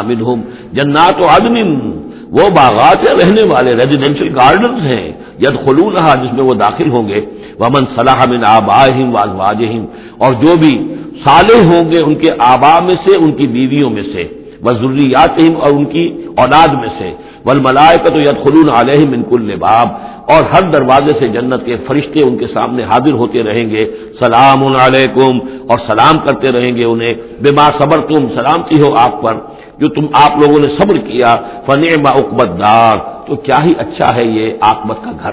امن ہوں جنات و عدم وہ باغات رہنے والے ریزیڈینشل گارڈنز ہیں ید خلون رہا جس میں وہ داخل ہوں گے، ومن صلاح من آباہم واضواجہم اور جو بھی صالح ہوں گے ان کے آبا میں سے، ان کی بیویوں میں سے وہ ضروریات اور ان کی اولاد میں سے ول ملائے تو ید خلون علیہ من کل باب، اور ہر دروازے سے جنت کے فرشتے ان کے سامنے حاضر ہوتے رہیں گے، سلام علیکم، اور سلام کرتے رہیں گے انہیں بے ماں صبر تم سلامتی ہو آپ پر۔ جو تم آپ لوگوں نے صبر کیا فن اقبت دار تو کیا ہی اچھا ہے یہ آکمت کا گھر؟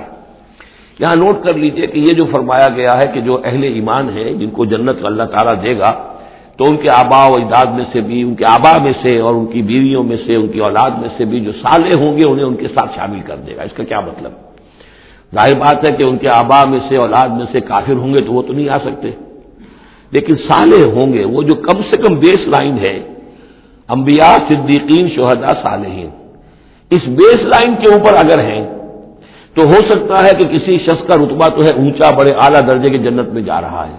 یہاں نوٹ کر لیجیے کہ یہ جو فرمایا گیا ہے کہ جو اہل ایمان ہے جن کو جنت اللہ تعالیٰ دے گا، تو ان کے آبا و اجداد میں سے بھی، ان کے آبا میں سے اور ان کی بیویوں میں سے، ان کی اولاد میں سے بھی جو سالے ہوں گے، انہیں ان کے ساتھ شامل کر دے گا۔ اس کا کیا مطلب؟ ظاہر بات ہے کہ ان کے آبا میں سے، اولاد میں سے کافر ہوں گے تو وہ تو نہیں آ سکتے۔ لیکن سالے ہوں گے، وہ جو کم سے کم بیس لائن ہے انبیاء، صدیقین شہدا صالحین۔ اس بیس لائن کے اوپر اگر ہیں، تو ہو سکتا ہے کہ کسی شخص کا رتبہ تو ہے اونچا، بڑے اعلیٰ درجے کی جنت میں جا رہا ہے۔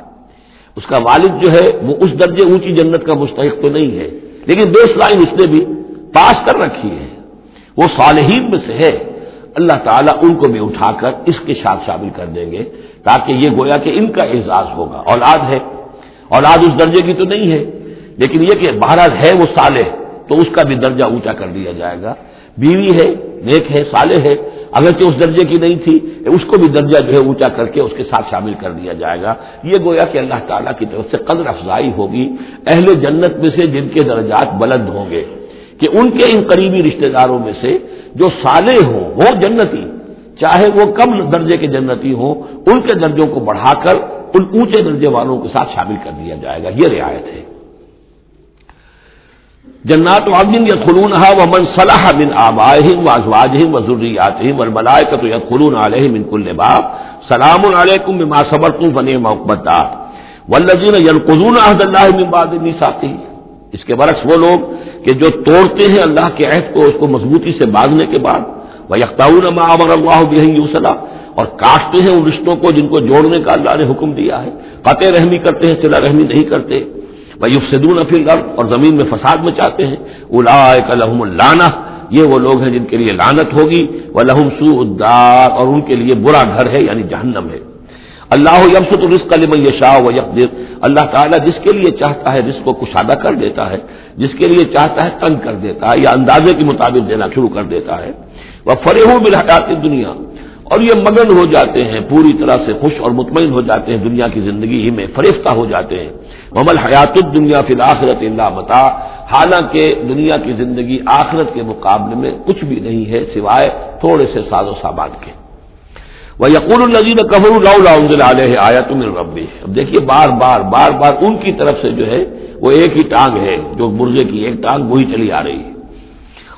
اس کا والد جو ہے، وہ اس درجے اونچی جنت کا مستحق تو نہیں ہے۔ لیکن بیس لائن اس نے بھی پاس کر رکھی ہے۔ وہ صالحین میں سے ہے۔ اللہ تعالیٰ ان کو بھی اٹھا کر اس کے ساتھ شامل کر دیں گے، تاکہ یہ گویا کہ ان کا اعزاز ہوگا۔ اولاد ہے۔ اولاد اس درجے کی تو نہیں ہے۔ لیکن یہ کہ بہرحال ہے وہ سالے تو اس کا بھی درجہ اونچا کر دیا جائے گا۔ بیوی ہے، نیک ہے سالے ہے، اگرچہ اس درجے کی نہیں تھی، اس کو بھی درجہ جو ہے اونچا کر کے اس کے ساتھ شامل کر دیا جائے گا۔ یہ گویا کہ اللہ تعالیٰ کی طرف سے قدر افزائی ہوگی، اہل جنت میں سے جن کے درجات بلند ہوں گے، کہ ان کے ان قریبی رشتہ داروں میں سے جو سالے ہوں، وہ جنتی، چاہے وہ کم درجے کے جنتی ہوں، ان کے درجوں کو بڑھا کر ان اونچے درجے والوں کے ساتھ شامل کر دیا جائے گا۔ یہ رعایت ہے۔ جنات عدن یا خلون و من صلاح بن آباہم و ازواجہم و ضروریاتہم والملائکۃ یدخلون علیہم من کل باب. سلام علیکم بما صبرتم فنعم عقبت. والذین ينقضون عهد الله من بعد میثاقه اس کے برعکس وہ لوگ کہ جو توڑتے ہیں اللہ کے عہد کو، اس کو مضبوطی سے باندھنے کے بعد. وہ یکتاؤن امر اللہ بحیوسلا اور کاٹتے ہیں ان رشتوں کو جن کو جوڑنے کا اللہ نے حکم دیا ہے. قطع رحمی کرتے ہیں سلا رحمی نہیں کرتے. وہ یفسدون فی الارض اور زمین میں فساد مچاتے ہیں۔ اولئک لهم اللعنہ، یہ وہ لوگ ہیں جن کے لیے لانت ہوگی۔ وہ لہم سو الدار، اور ان کے لیے برا گھر ہے یعنی جہنم ہے۔ اللہ یبسط الرزق لمن یشاء و یقدر اللہ تعالیٰ جس کے لیے چاہتا ہے، رزق کو کشادہ کر دیتا ہے۔ جس کے لیے چاہتا ہے، تنگ کر دیتا ہے، یا اندازے کے مطابق دینا شروع کر دیتا ہے۔ وہ فرح بالحیات دنیا اور یہ مگن ہو جاتے ہیں، پوری طرح سے خوش اور مطمئن ہو جاتے ہیں، دنیا کی زندگی ہی میں فریفتہ ہو جاتے ہیں۔ محمد حیات الدنیا فی الآخرت اللہ متا حالانکہ دنیا کی زندگی آخرت کے مقابلے میں کچھ بھی نہیں ہے، سوائے تھوڑے سے ساز و سامان کے۔ وہ یقول النزین قبر علیہ آیا تم ربی اب دیکھیے، بار بار بار بار ان کی طرف سے جو ہے، وہ ایک ہی ٹانگ ہے، جو مرغے کی ایک ٹانگ وہی چلی آ رہی ہے۔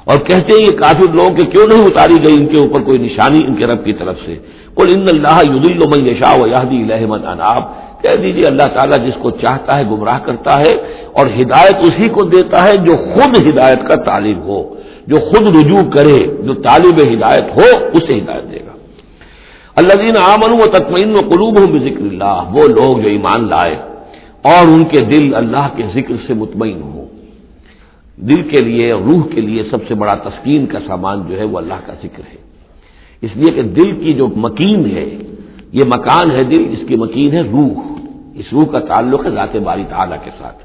اور کہتے ہیں یہ کافی لوگ کہ کیوں نہیں اتاری گئی؟ ان کے اوپر کوئی نشانی ان کے رب کی طرف سے۔ کل ان اللہ من شاہ و یادی الحمد اناب کہہ دیجیے اللہ تعالیٰ جس کو چاہتا ہے گمراہ کرتا ہے اور ہدایت اسی کو دیتا ہے جو خود ہدایت کا طالب ہو۔ جو خود رجوع کرے، جو طالب ہدایت ہو، اسے ہدایت دے گا۔ اللہ دین آمن و تطمین و قلوب ہوں ذکر اللہ۔ وہ لوگ جو ایمان لائے اور ان کے دل اللہ کے ذکر سے مطمئن ہوں۔ دل کے لیے، روح کے لیے سب سے بڑا تسکین کا سامان جو ہے وہ اللہ کا ذکر ہے۔ اس لیے کہ دل کی جو مکین ہے، یہ مکان ہے دل، اس کی مکین ہے روح۔ اس روح کا تعلق ہے ذات باری تعالیٰ کے ساتھ۔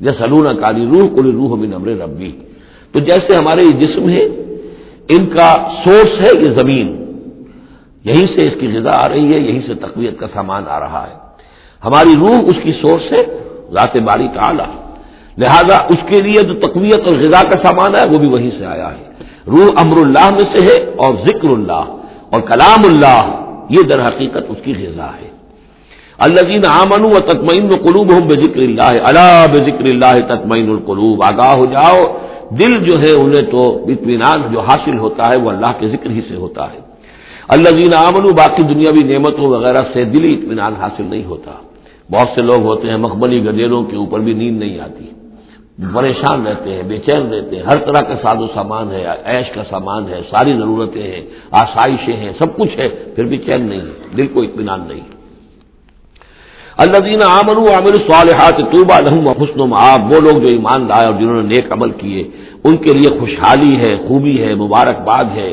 جیسے سلون کالی روح کل روح بن امر ربی۔ تو جیسے ہمارے یہ جسم ہے ان کا سورس ہے یہ زمین۔ یہیں سے اس کی غذا آ رہی ہے، یہیں سے تقویت کا سامان آ رہا ہے۔ ہماری روح اس کی سورس ہے، ذات باری کا آلہ لہذا اس کے لیے جو تقویت اور غذا کا سامان ہے وہ بھی وہیں سے آیا ہے۔ روح امر اللہ میں سے ہے اور ذکر اللہ اور کلام اللہ، یہ در حقیقت اس کی غذا ہے۔ اللہ جین آمن و تطمین القلوب ہوں بے ذکر اللہ اللہ بے ذکر اللہ تطمین القلوب۔ آگاہ ہو جاؤ، دل جو ہے انہیں تو اطمینان جو حاصل ہوتا ہے وہ اللہ کے ذکر ہی سے ہوتا ہے۔ اللہ جین آمن باقی دنیاوی نعمتوں وغیرہ سے دلی اطمینان حاصل نہیں ہوتا۔ بہت سے لوگ ہوتے ہیں مخبلی گدیروں کے اوپر بھی نیند نہیں آتی۔ پریشان رہتے ہیں، بے چین رہتے ہیں، ہر طرح کا ساز و سامان ہے، عیش کا سامان ہے، ساری ضرورتیں ہیں، آسائشیں ہیں، سب کچھ ہے، پھر بھی چین نہیں ہے، دل کو اطمینان نہیں اللہ عامر عامر صالحات طوبہ لہم حسن و معاب، وہ لوگ جو ایمان لائے اور جنہوں نے نیک عمل کیے، ان کے لیے خوشحالی ہے، خوبی ہے، مبارکباد ہے،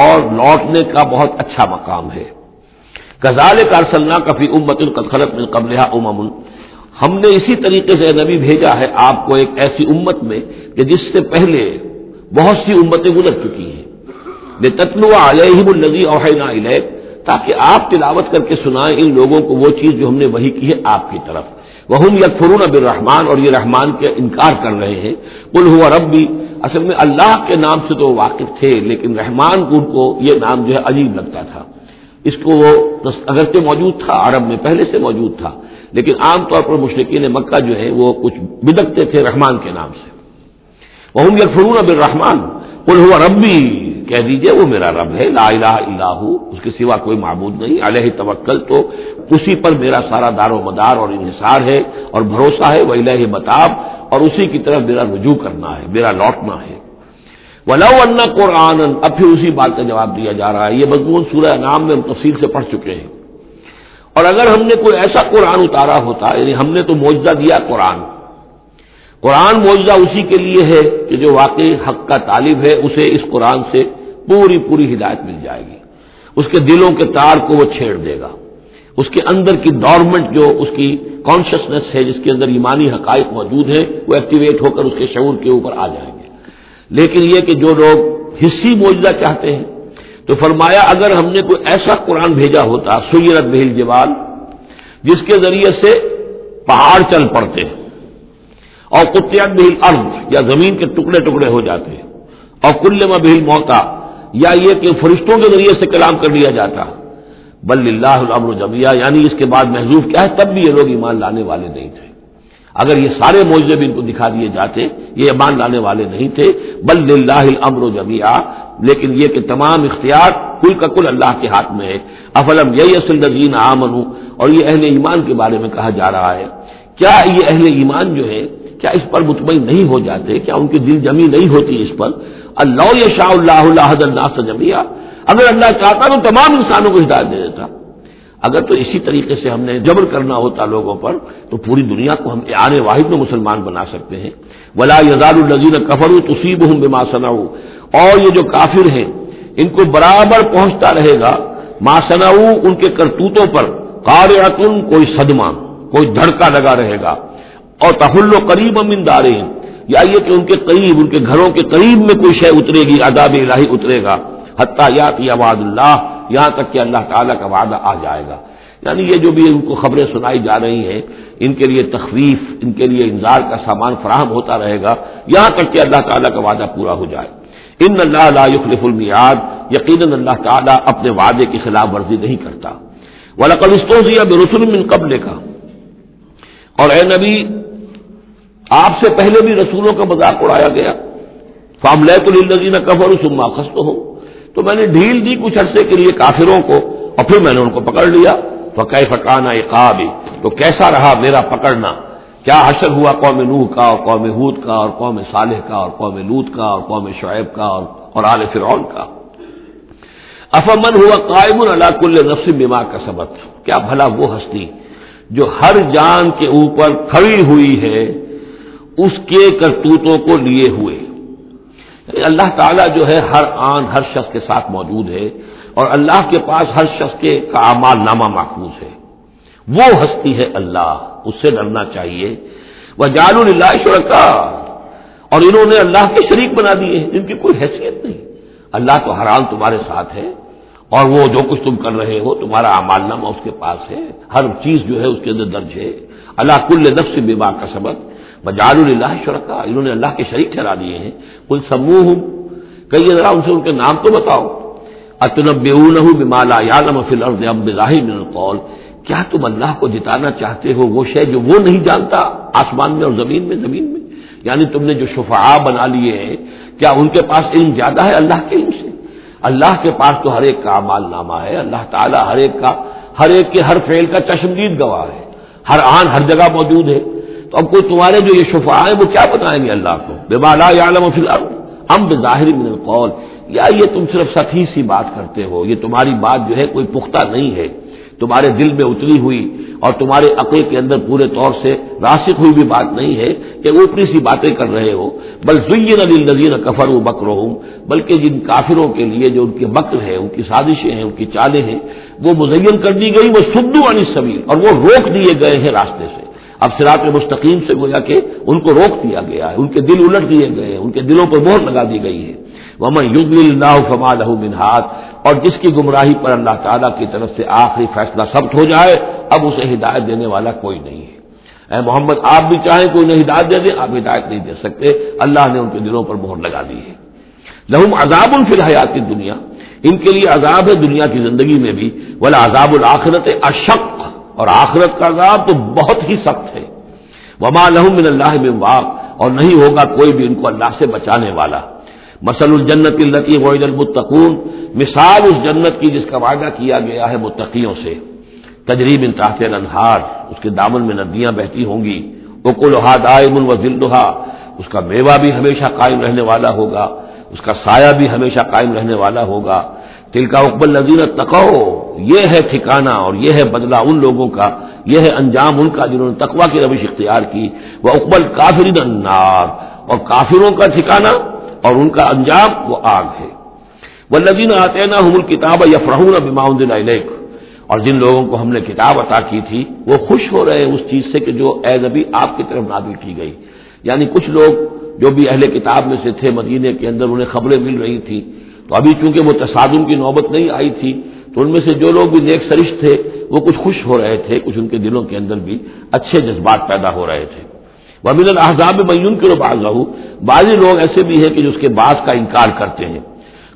اور لوٹنے کا بہت اچھا مقام ہے۔ غزال کارسلنا کفی امت القلط میں قبل امم ہم نے اسی طریقے سے نبی بھیجا ہے آپ کو ایک ایسی امت میں کہ جس سے پہلے بہت سی امتیں گزر چکی ہیں۔ بے تتلو علیہم النزی اوحینا علیہ تاکہ آپ تلاوت کر کے سنائیں ان لوگوں کو وہ چیز جو ہم نے وہی کی ہے آپ کی طرف۔ وہ یک فرون الرحمان اور یہ رحمان کے انکار کر رہے ہیں۔ کل ہوا رب بھی اصل میں اللہ کے نام سے تو واقف تھے، لیکن رحمان ان کو یہ نام جو ہے عجیب لگتا تھا۔ اس کو وہ اگرچہ موجود تھا، عرب میں پہلے سے موجود تھا۔ لیکن عام طور پر مشرقین مکہ جو ہے وہ کچھ بدکتے تھے رحمان کے نام سے۔ وہ یک فرون اب الرحمان ہوا ربی۔ کہہ دیجیے وہ میرا رب ہے۔ لا الہ الا ہو۔ اس کے سوا کوئی معبود نہیں۔ علیہ توکل تو اسی پر میرا سارا دار و مدار اور انحصار ہے اور بھروسہ ہے۔ وہ الہ متاب۔ اور اسی کی طرف میرا رجوع کرنا ہے۔ میرا لوٹنا ہے۔ ولو ان قرآن اب پھر اسی بات کا جواب دیا جا رہا ہے۔ یہ مضمون سورہ نام میں ہم تفصیل سے پڑھ چکے ہیں۔ اور اگر ہم نے کوئی ایسا قرآن اتارا ہوتا یعنی ہم نے تو معجزہ دیا قرآن۔ قرآن معجزہ اسی کے لیے ہے کہ جو واقعی حق کا طالب ہے، اسے اس قرآن سے پوری پوری ہدایت مل جائے گی۔ اس کے دلوں کے تار کو وہ چھیڑ دے گا۔ اس کے اندر کی ڈورمنٹ جو اس کی کانشیسنیس ہے، جس کے اندر ایمانی حقائق موجود ہیں، وہ ایکٹیویٹ ہو کر اس کے شعور کے اوپر آ جائیں گے۔ لیکن یہ کہ جو لوگ حصی معجزہ چاہتے ہیں تو فرمایا اگر ہم نے کوئی ایسا قرآن بھیجا ہوتا، سیرت بہل جوال جس کے ذریعے سے پہاڑ چل پڑتے اور کتیات بہل ارد یا زمین کے ٹکڑے ٹکڑے ہو جاتے اور کل میں بہل موتا یا یہ کہ فرشتوں کے ذریعے سے کلام کر لیا جاتا، بل اللہ الامر جمعیہ یعنی اس کے بعد محضوف کیا ہے؟ تب بھی یہ لوگ ایمان لانے والے نہیں تھے۔ اگر یہ سارے معجزے بھی ان کو دکھا دیے جاتے، یہ ایمان لانے والے نہیں تھے، بل اللہ الامر جمعیہ لیکن یہ کہ تمام اختیار کل کا کل اللہ کے ہاتھ میں ہے۔ افلم یہی اصل نظین عامن اور یہ اہل ایمان کے بارے میں کہا جا رہا ہے۔ کیا یہ اہل ایمان جو ہے کیا اس پر مطمئن نہیں ہو جاتے؟ کیا ان کی دل جمی نہیں ہوتی اس پر؟ اللہ شاہ اللہ اللہ اللہ جمیا اگر اللہ چاہتا تو تمام انسانوں کو ہدایت دے دیتا۔ اگر تو اسی طریقے سے ہم نے جبر کرنا ہوتا لوگوں پر، تو پوری دنیا کو ہم آنے واحد میں مسلمان بنا سکتے ہیں۔ ولا یزار النزین کفر تصیب ہوں بے ماسنا اور یہ جو کافر ہیں، ان کو برابر پہنچتا رہے گا۔ ماسنا ان کے کرتوتوں پر۔ قارعتن کوئی صدمہ، کوئی دھڑکا لگا رہے گا۔ اور تحل و قریب امین دارے یا یہ کہ ان کے قریب، ان کے گھروں کے قریب میں کوئی شے اترے گی آداب الہی اترے گا۔ حتیٰ یا اللہ یہاں تک کہ اللہ تعالیٰ کا وعدہ آ جائے گا۔ یعنی یہ جو بھی ان کو خبریں سنائی جا رہی ہیں، ان کے لیے تخویف، ان کے لیے انذار کا سامان فراہم ہوتا رہے گا، یہاں تک کہ اللہ تعالیٰ کا وعدہ پورا ہو جائے۔ ان اللہ لا یخلف المیاد یقیناً اللہ تعالیٰ اپنے وعدے کی خلاف ورزی نہیں کرتا۔ رسول من قبل کا اور اے نبی، آپ سے پہلے بھی رسولوں کا مذاق اڑایا گیا۔ فام لہ تو کفر سما خست ہو تو میں نے ڈھیل دی کچھ عرصے کے لیے کافروں کو اور پھر میں نے ان کو پکڑ لیا۔ فقہ فکانا اقاب تو کیسا رہا میرا پکڑنا؟ کیا حشر ہوا قوم نوح کا اور قوم حود کا اور قوم صالح کا اور قوم لوت کا اور قوم شعیب کا اور اور آل فرعون کا؟ افمن ہوا قائم اللہ کل نفس بما کا سبق کیا بھلا وہ ہستی جو ہر جان کے اوپر کھڑی ہوئی ہے، اس کے کرتوتوں کو لیے ہوئے؟ اللہ تعالیٰ جو ہے ہر آن ہر شخص کے ساتھ موجود ہے اور اللہ کے پاس ہر شخص کے کا اعمال نامہ محفوظ ہے۔ وہ ہستی ہے اللہ، اس سے ڈرنا چاہیے۔ وہ جال اللہ شرکا اور انہوں نے اللہ کے شریک بنا دیے ہیں جن کی کوئی حیثیت نہیں۔ اللہ تو حرام تمہارے ساتھ ہے اور وہ جو کچھ تم کر رہے ہو، تمہارا امال نامہ اس کے پاس ہے۔ ہر چیز جو ہے اس کے اندر درج ہے۔ اللہ کل نفس بیما کا سبق بجال اللہ شرکا انہوں نے اللہ کے شریک ٹھہرا دیے ہیں۔ کل سموہ ہوں کئی ذرا ان سے ان کے نام تو بتاؤ۔ اتنب بمالا یالم فل من القول؟ کیا تم اللہ کو جتانا چاہتے ہو وہ شے جو وہ نہیں جانتا؟ آسمان میں اور زمین میں زمین میں۔ یعنی تم نے جو شفا بنا لیے ہیں، کیا ان کے پاس علم زیادہ ہے اللہ کے علم سے؟ اللہ کے پاس تو ہر ایک کا مال نامہ ہے۔ اللہ تعالیٰ ہر ایک کا، ہر ایک کے ہر فیل کا چشمدید گواہ ہے۔ ہر آن ہر جگہ موجود ہے۔ تو اب کوئی تمہارے جو یہ شفا ہے وہ کیا بتائیں گے اللہ کو؟ بے بالا عالم فی ام من القول۔ یا یہ تم صرف سطحی سی بات کرتے ہو، یہ تمہاری بات جو ہے کوئی پختہ نہیں ہے۔ تمہارے دل میں اتری ہوئی اور تمہارے عقل کے اندر پورے طور سے راسک ہوئی بھی بات نہیں ہے کہ اوپری سی باتیں کر رہے ہو۔ بل زین علی نذیر کفر و بکر بلکہ جن کافروں کے لیے جو ان کے بکر ہے ان کی سازشیں ہیں، ان کی چالیں ہیں، وہ مزین کر دی گئی، وہ سدو علی سبیر اور وہ روک دیے گئے ہیں راستے سے۔ اب سراط مستقیم سے گویا کہ ان کو روک دیا گیا ہے، ان کے دل الٹ دیے گئے ہیں، ان کے دلوں پر مہر لگا دی گئی ہے۔ وما یوگ اللہ فما لہو منہاد اور جس کی گمراہی پر اللہ تعالیٰ کی طرف سے آخری فیصلہ ثبت ہو جائے، اب اسے ہدایت دینے والا کوئی نہیں ہے۔ اے محمد، آپ بھی چاہیں کوئی نہ ہدایت دے دیں آپ ہدایت نہیں دے سکتے۔ اللہ نے ان کے دلوں پر مہر لگا دی ہے۔ لہم عذاب الفی الحیات دنیا ان کے لیے عذاب ہے دنیا کی زندگی میں بھی۔ بولا عذاب الآخرت اشق اور آخرت کا عذاب تو بہت ہی سخت ہے۔ وما لہم من اللہ میں واق۔ اور نہیں ہوگا کوئی بھی ان کو اللہ سے بچانے والا۔ مسل الجنت التی وعید المتقون۔ مثال اس جنت کی جس کا وعدہ کیا گیا ہے متقیوں سے۔ تجریب انتہا انہار اس کے دامن میں ندیاں بہتی ہوں گی۔ اکو لوہا دائم و ذلحا اس کا میوہ بھی ہمیشہ قائم رہنے والا ہوگا۔ اس کا سایہ بھی ہمیشہ قائم رہنے والا ہوگا۔ تل کا اقبال نذیر تقو یہ ہے ٹھکانا اور یہ ہے بدلہ ان لوگوں کا، یہ ہے انجام ان کا جنہوں نے تقوا کی روش اختیار کی۔ وہ اقبال کافر النار۔ اور کافروں کا ٹھکانا اور ان کا انجام وہ آگ ہے۔ وہ لذین آتے حمل کتاب یا فرحون ابھی اور جن لوگوں کو ہم نے کتاب عطا کی تھی، وہ خوش ہو رہے ہیں اس چیز سے کہ جو اے نبی آپ کی طرف نادل کی گئی۔ یعنی کچھ لوگ جو بھی اہل کتاب میں سے تھے مدینے کے اندر، انہیں خبریں مل رہی تھی تو ابھی چونکہ وہ تصادم کی نوبت نہیں آئی تھی تو ان میں سے جو لوگ بھی نیک سرش تھے، وہ کچھ خوش ہو رہے تھے، کچھ ان کے دلوں کے اندر بھی اچھے جذبات پیدا ہو رہے تھے۔ وبین الحضاب میون کے باز بعض لوگ ایسے بھی ہیں کہ جو اس کے بعض کا انکار کرتے ہیں۔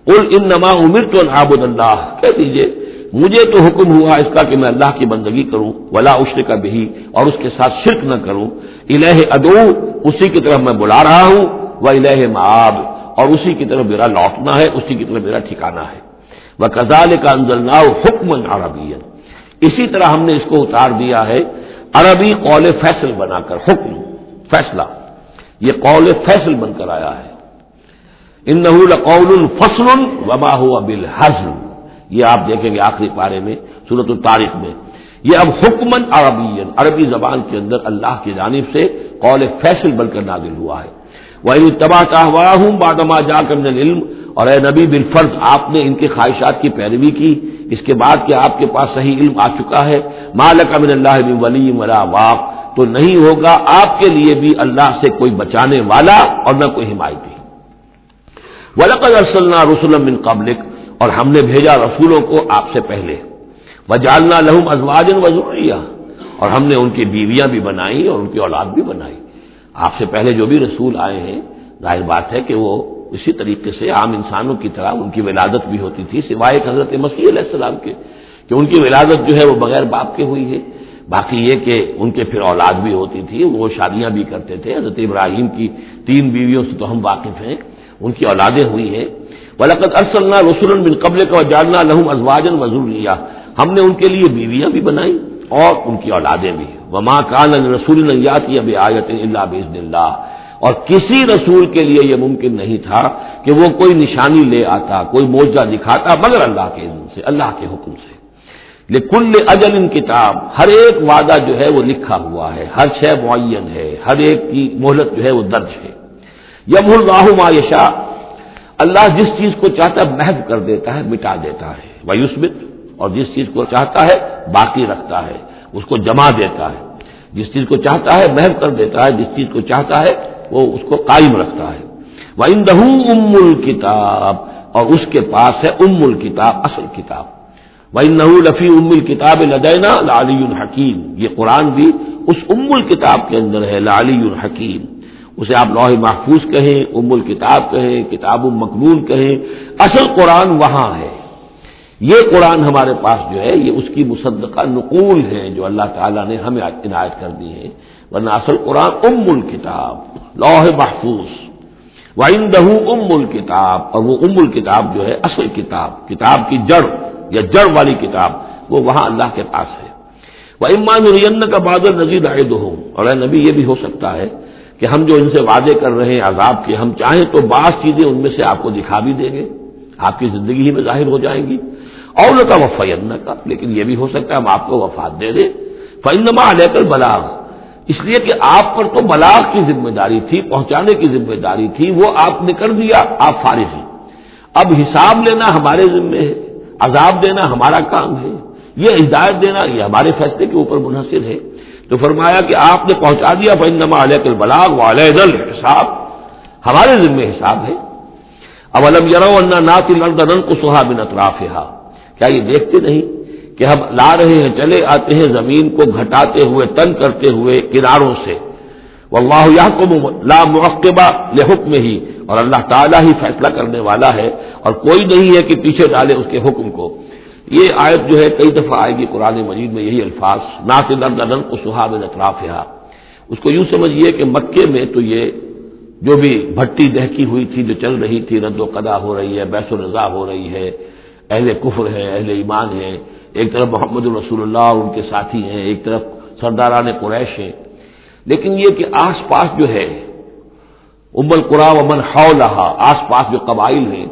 ان ان نما عمر تو نابود اللہ کہہ دیجیے مجھے تو حکم ہوا اس کا کہ میں اللہ کی بندگی کروں، ولا اشر کا بھی اور اس کے ساتھ شرک نہ کروں۔ الہ ادو اسی کی طرف میں بلا رہا ہوں۔ وہ الہ معاب اور اسی کی طرف میرا لوٹنا ہے، اسی کی طرف میرا ٹھکانا ہے۔ وہ کزال کا انزل حکم عربی اسی طرح ہم نے اس کو اتار دیا ہے، عربی قول فیصل بنا کر، حکم، فیصلہ۔ یہ قول فیصل بن کر آیا ہے۔ ان قول الفصل وبا ہوا بل یہ آپ دیکھیں گے آخری پارے میں صورت التاریخ میں۔ یہ اب حکمن عربی عربی زبان کے اندر اللہ کی جانب سے قول فیصل بن کر نازل ہوا ہے۔ وہ تباہ چاہ ہوں بادما جا کر علم اور اے نبی بالفرض آپ نے ان کی خواہشات کی پیروی کی اس کے بعد کہ آپ کے پاس صحیح علم آ چکا ہے مالک امن اللہ ولی مرا واق تو نہیں ہوگا آپ کے لیے بھی اللہ سے کوئی بچانے والا اور نہ کوئی حمایتی ولقد ارسلنا رسول من قبلک اور ہم نے بھیجا رسولوں کو آپ سے پہلے۔ وہ جالنا لہم ازواجن وزریا اور ہم نے ان کی بیویاں بھی بنائی اور ان کی اولاد بھی بنائی۔ آپ سے پہلے جو بھی رسول آئے ہیں، ظاہر بات ہے کہ وہ اسی طریقے سے عام انسانوں کی طرح ان کی ولادت بھی ہوتی تھی، سوائے حضرت مسیح علیہ السلام کے، کہ ان کی ولادت جو ہے وہ بغیر باپ کے ہوئی ہے۔ باقی یہ کہ ان کے پھر اولاد بھی ہوتی تھی، وہ شادیاں بھی کرتے تھے۔ حضرت ابراہیم کی تین بیویوں سے تو ہم واقف ہیں، ان کی اولادیں ہوئی ہیں۔ ولقت ارسل رسول بن قبل کا جاننا لہم ازواجن وزور لیا ہم نے ان کے لیے بیویاں بھی بنائی اور ان کی اولادیں بھی۔ وہ ماں کان رسول نیات آیت اللہ بزن اللہ اور کسی رسول کے لیے یہ ممکن نہیں تھا کہ وہ کوئی نشانی لے آتا، کوئی موجہ دکھاتا مگر اللہ کے سے، اللہ کے حکم سے۔ لیکن اجل ان کتاب ہر ایک وعدہ جو ہے وہ لکھا ہوا ہے، ہر شے معین ہے، ہر ایک کی مہلت جو ہے وہ درج ہے۔ یم اللہ معیشہ اللہ جس چیز کو چاہتا ہے محب کر دیتا ہے، مٹا دیتا ہے۔ ویوسمت اور جس چیز کو چاہتا ہے، باقی رکھتا ہے۔ اس کو جما دیتا ہے۔ جس چیز کو چاہتا ہے محب کر دیتا ہے۔ جس چیز کو چاہتا ہے، وہ اس کو قائم رکھتا ہے۔ وہ اندہ ام الکتاب اور اس کے پاس ہے ام الکتاب اصل کتاب۔ وہ نہ لفی ام الکتاب لدینا لالی الحکیم یہ قرآن بھی اس ام الکتاب کے اندر ہے لالی الحکیم اسے آپ لوہ محفوظ کہیں ام الکتاب کہیں، کتاب المقبول کہیں۔ اصل قرآن وہاں ہے۔ یہ قرآن ہمارے پاس جو ہے، یہ اس کی مصدقہ نقول ہے جو اللہ تعالیٰ نے ہمیں عنایت کر دی ہے۔ ورنہ اصل قرآن ام الکتاب لوہ محفوظ۔ وائندہ ام الکتاب، اور وہ ام الکتاب جو ہے، اصل کتاب کتاب کی جڑ یا جڑ والی کتاب، وہ وہاں اللہ کے پاس ہے۔ وہ امان الین کا بادل نزید عائد ہو اور اے نبی، یہ بھی ہو سکتا ہے کہ ہم جو ان سے وعدے کر رہے ہیں، عذاب کے، ہم چاہیں تو بعض چیزیں ان میں سے آپ کو دکھا بھی دیں گے۔ آپ کی زندگی ہی میں ظاہر ہو جائیں گی۔ اور کا وفین کا، لیکن یہ بھی ہو سکتا ہے ہم آپ کو وفات دے دیں۔ فنما لے کر بلاغ اس لیے کہ آپ پر تو بلاغ کی ذمہ داری تھی، پہنچانے کی ذمہ داری تھی، وہ آپ نے کر دیا، آپ فارغ ہیں۔ اب حساب لینا ہمارے ذمے ہے، عذاب دینا ہمارا کام ہے، یہ ہدایت دینا یہ ہمارے فیصلے کے اوپر منحصر ہے۔ تو فرمایا کہ آپ نے پہنچا دیا فنما علیہ کل بلاغ و علیہ حساب ہمارے ذمے حساب ہے۔ اب علم یرو اللہ نات لردن کو سہا بن اطراف کیا یہ دیکھتے نہیں کہ ہم لا رہے ہیں، چلے آتے ہیں، زمین کو گھٹاتے ہوئے، تنگ کرتے ہوئے کناروں سے۔ واللہ یحکم لا معقبہ لحکم ہی۔ اور اللہ تعالیٰ ہی فیصلہ کرنے والا ہے۔ اور کوئی نہیں ہے کہ پیچھے ڈالے اس کے حکم کو۔ یہ آیت جو ہے، کئی دفعہ آئے گی قرآن مجید میں یہی الفاظ۔ ناط نردن کو سہاب اطراف اس کو یوں سمجھیے کہ مکے میں تو یہ جو بھی بھٹی دہکی ہوئی تھی، جو چل رہی تھی، رد و قدا ہو رہی ہے، بیس و رضا ہو رہی ہے۔ اہل کفر ہے اہل ایمان ہے ایک طرف محمد الرسول اللہ، ان کے ساتھی ہیں، ایک طرف سرداران قریش ہیں۔ لیکن یہ کہ آس پاس جو ہے، ام القرا امن حولہا، آس پاس جو قبائل ہیں،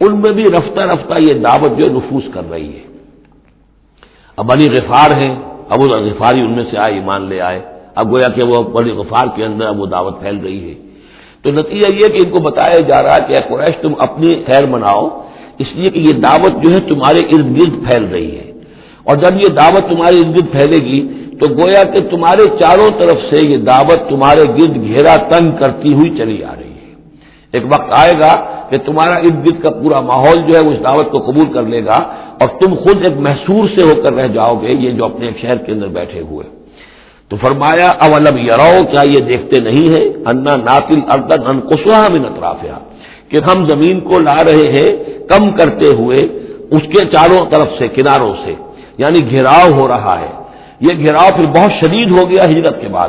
ان میں بھی رفتہ رفتہ یہ دعوت جو نفوذ کر رہی ہے۔ اب علی غفار ہیں ابو غفاری ان میں سے آئے، ایمان لے آئے۔ اب گویا کہ وہ بڑی غفار کے اندر اب وہ دعوت پھیل رہی ہے۔ تو نتیجہ یہ کہ ان کو بتایا جا رہا ہے کہ قریش تم اپنی خیر مناؤ۔ اس لیے کہ یہ دعوت جو ہے تمہارے ارد گرد پھیل رہی ہے۔ اور جب یہ دعوت تمہارے ارد گرد پھیلے گی، تو گویا کہ تمہارے چاروں طرف سے یہ دعوت تمہارے گرد گھیرا تنگ کرتی ہوئی چلی آ رہی ہے۔ ایک وقت آئے گا کہ تمہارا ارد گرد کا پورا ماحول جو ہے وہ اس دعوت کو قبول کر لے گا اور تم خود ایک محسور سے ہو کر رہ جاؤ گے، یہ جو اپنے ایک شہر کے اندر بیٹھے ہوئے۔ تو فرمایا اولب یارو کیا یہ دیکھتے نہیں ہے انا ناتل اردن ان کسوا میں کہ ہم زمین کو لا رہے ہیں کم کرتے ہوئے اس کے چاروں طرف سے، کناروں سے یعنی گھیراؤ ہو رہا ہے۔ یہ گھیراؤ پھر بہت شدید ہو گیا ہجرت کے بعد۔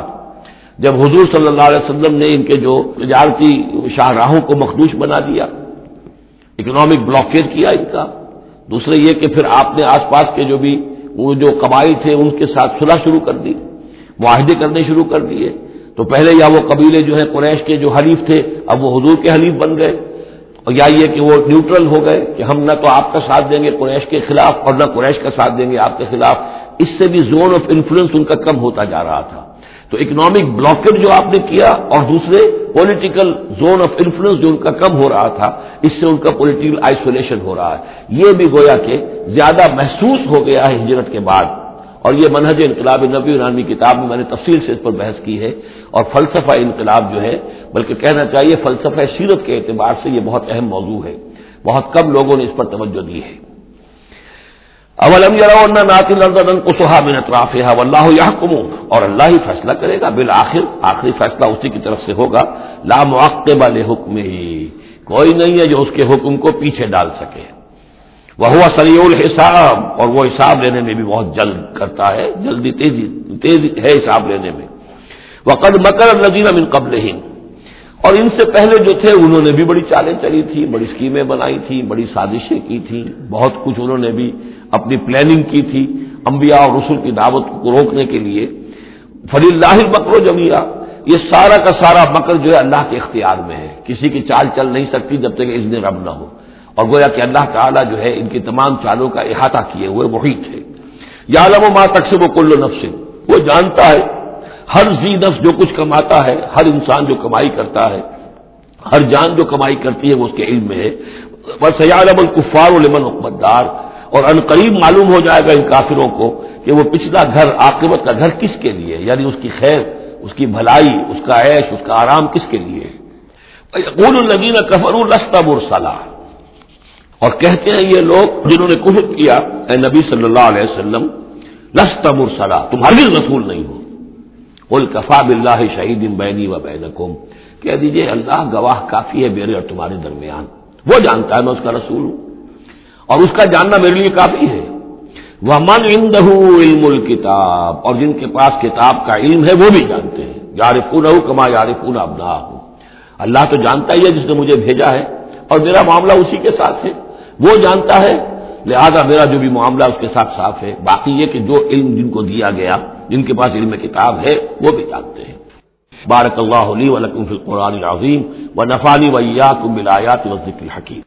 جب حضور صلی اللہ علیہ وسلم نے ان کے جو تجارتی شاہراہوں کو مخدوش بنا دیا اکنامک بلاکیج کیا ان کا۔ دوسرے یہ کہ پھر آپ نے آس پاس کے جو بھی، وہ جو قبائل تھے، ان کے ساتھ صلح شروع کر دی، معاہدے کرنے شروع کر دیے۔ تو پہلے یا وہ قبیلے جو ہے قریش کے جو حلیف تھے، اب وہ حضور کے حلیف بن گئے۔ اور یا یہ کہ وہ نیوٹرل ہو گئے کہ ہم نہ تو آپ کا ساتھ دیں گے قریش کے خلاف اور نہ قریش کا ساتھ دیں گے آپ کے خلاف، اس سے بھی زون آف انفلوئنس ان کا کم ہوتا جا رہا تھا۔ تو اکنامک بلاکیٹ جو آپ نے کیا اور دوسرے پولیٹیکل زون آف انفلوئنس جو ان کا کم ہو رہا تھا، اس سے ان کا پولیٹیکل آئسولیشن ہو رہا ہے۔ یہ بھی گویا کہ زیادہ محسوس ہو گیا ہے ہجرت کے بعد۔ اور یہ منہج انقلاب نبی نامی کتاب میں میں نے تفصیل سے اس پر بحث کی ہے اور فلسفہ انقلاب جو ہے، بلکہ کہنا چاہیے فلسفہ سیرت کے اعتبار سے یہ بہت اہم موضوع ہے۔ بہت کم لوگوں نے اس پر توجہ دی ہے۔ اولم یار کو سہا یحکم اور اللہ ہی فیصلہ کرے گا بالآخر، آخری فیصلہ اسی کی طرف سے ہوگا۔ لا معقب حکم ہی کوئی نہیں ہے جو اس کے حکم کو پیچھے ڈال سکے۔ وہ ہوا الحساب۔ اور وہ حساب لینے میں بھی بہت جلد کرتا ہے۔ جلدی تیزی تیز ہے حساب لینے میں۔ وہ قد مکر نظیر امن قبل اور ان سے پہلے جو تھے، انہوں نے بھی بڑی چالیں چلی تھی، بڑی اسکیمیں بنائی تھیں بڑی سازشیں کی تھیں بہت کچھ انہوں نے بھی اپنی پلاننگ کی تھی، انبیاء اور رسول کی دعوت کو روکنے کے لیے۔ فلی اللہ مکر و جمیا یہ سارا کا سارا مکر جو ہے اللہ کے اختیار میں ہے۔ کسی کی چال چل نہیں سکتی جب تک اس رب نہ ہو۔ اور گویا کہ اللہ تعالیٰ جو ہے ان کی تمام چالوں کا احاطہ کیے ہوئے وہی تھے یا علم و ماں تقسیم و کل نفس، وہ جانتا ہے، ہر زی نفس جو کچھ کماتا ہے، ہر انسان جو کمائی کرتا ہے، ہر جان جو کمائی کرتی ہے، وہ اس کے علم میں ہے۔ بس سیالم الکفار لمن حکمت دار اور ان قریب معلوم ہو جائے گا ان کافروں کو کہ وہ پچھلا گھر، عاقبت کا گھر کس کے لیے یعنی اس کی خیر، اس کی بھلائی، اس کا عیش، اس کا آرام کس کے لیے النگین کفر السطہ مرسلہ اور کہتے ہیں یہ لوگ جنہوں نے کفر کیا، اے نبی صلی اللہ علیہ وسلم لسط مرسلہ تم ہر رسول نہیں ہو۔ الکفا بلّہ شہید بینی و بین کہہ دیجیے، اللہ گواہ کافی ہے میرے اور تمہارے درمیان۔ وہ جانتا ہے میں اس کا رسول ہوں۔ اور اس کا جاننا میرے لیے کافی ہے۔ وہ من اندہ علم الکتاب اور جن کے پاس کتاب کا علم ہے وہ بھی جانتے ہیں۔ یارفون کما یارفون ابنا اللہ تو جانتا ہی ہے جس نے مجھے بھیجا ہے، اور میرا معاملہ اسی کے ساتھ ہے۔ وہ جانتا ہے، لہذا میرا جو بھی معاملہ اس کے ساتھ صاف ہے۔ باقی یہ کہ جو علم جن کو دیا گیا، جن کے پاس علم کتاب ہے، وہ بھی جانتے ہیں۔ بارک اللہ علی ولکم فی القرآن العظیم و نفانی ویات بلایات و ذکر حکیم